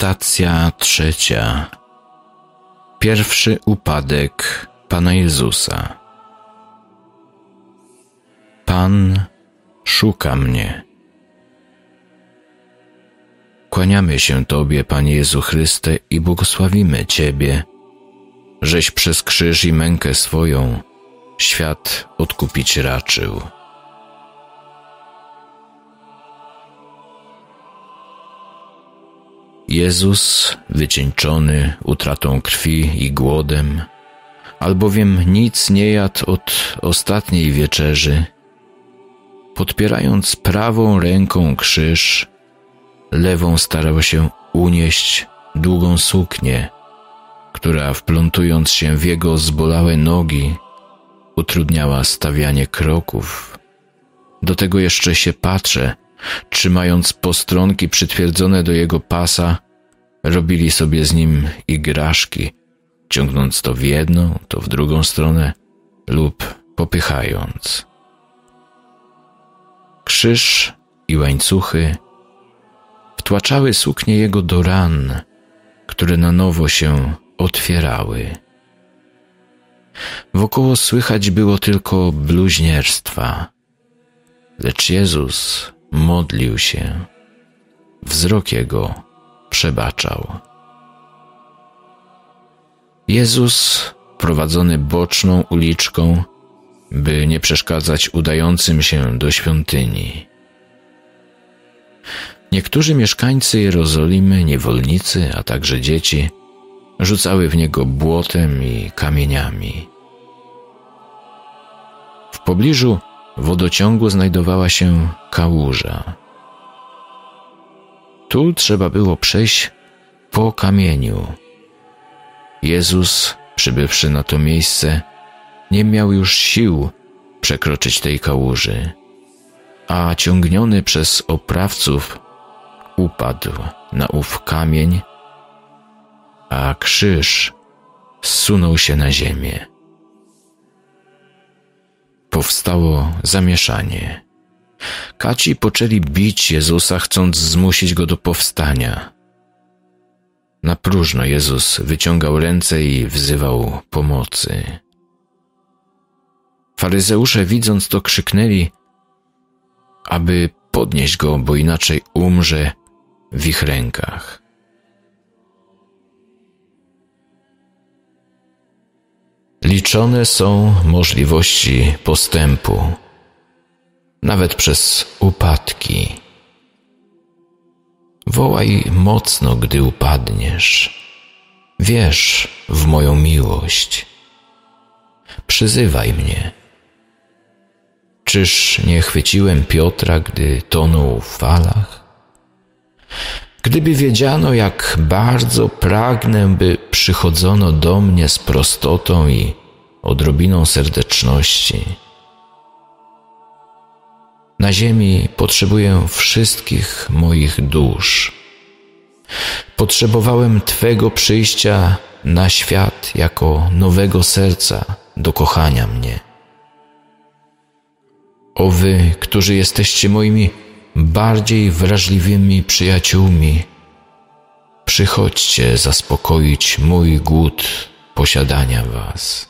Stacja trzecia. Pierwszy upadek Pana Jezusa. Pan szuka mnie. Kłaniamy się Tobie, Panie Jezu Chryste, i błogosławimy Ciebie, żeś przez krzyż i mękę swoją świat odkupić raczył. Jezus, wycieńczony utratą krwi i głodem, albowiem nic nie jadł od ostatniej wieczerzy, podpierając prawą ręką krzyż, lewą starał się unieść długą suknię, która wplątując się w jego zbolałe nogi, utrudniała stawianie kroków. Do tego jeszcze się patrzę, trzymając postronki przytwierdzone do jego pasa, robili sobie z nim igraszki, ciągnąc to w jedną, to w drugą stronę lub popychając. Krzyż i łańcuchy wtłaczały suknie jego do ran, które na nowo się otwierały. Wokoło słychać było tylko bluźnierstwa, lecz Jezus modlił się. Wzrok jego przebaczał. Jezus, prowadzony boczną uliczką, by nie przeszkadzać udającym się do świątyni. Niektórzy mieszkańcy Jerozolimy, niewolnicy, a także dzieci, rzucały w niego błotem i kamieniami. W pobliżu wodociągu znajdowała się kałuża. Tu trzeba było przejść po kamieniu. Jezus, przybywszy na to miejsce, nie miał już sił przekroczyć tej kałuży, a ciągniony przez oprawców upadł na ów kamień, a krzyż zsunął się na ziemię powstało zamieszanie. Kaci poczęli bić Jezusa, chcąc zmusić go do powstania. Na próżno Jezus wyciągał ręce i wzywał pomocy. Faryzeusze widząc to krzyknęli, aby podnieść go, bo inaczej umrze w ich rękach. Liczone są możliwości postępu, nawet przez upadki. Wołaj mocno, gdy upadniesz. Wierz w moją miłość. Przyzywaj mnie. Czyż nie chwyciłem Piotra, gdy tonął w falach? Gdyby wiedziano, jak bardzo pragnę, by przychodzono do mnie z prostotą i odrobiną serdeczności. Na ziemi potrzebuję wszystkich moich dusz. Potrzebowałem Twego przyjścia na świat jako nowego serca do kochania mnie. O Wy, którzy jesteście moimi bardziej wrażliwymi przyjaciółmi, przychodźcie zaspokoić mój głód posiadania Was.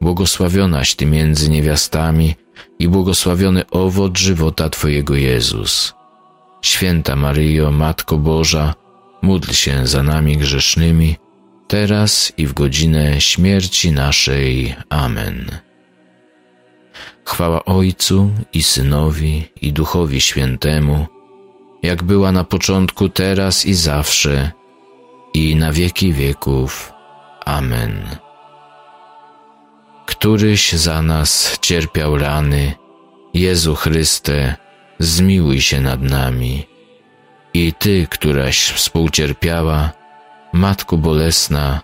błogosławionaś Ty między niewiastami i błogosławiony owoc żywota Twojego Jezus. Święta Maryjo, Matko Boża, módl się za nami grzesznymi, teraz i w godzinę śmierci naszej. Amen. Chwała Ojcu i Synowi i Duchowi Świętemu, jak była na początku, teraz i zawsze, i na wieki wieków. Amen któryś za nas cierpiał rany Jezu Chryste, zmiłuj się nad nami. I Ty, któraś współcierpiała, Matko Bolesna,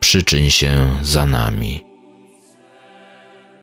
przyczyń się za nami.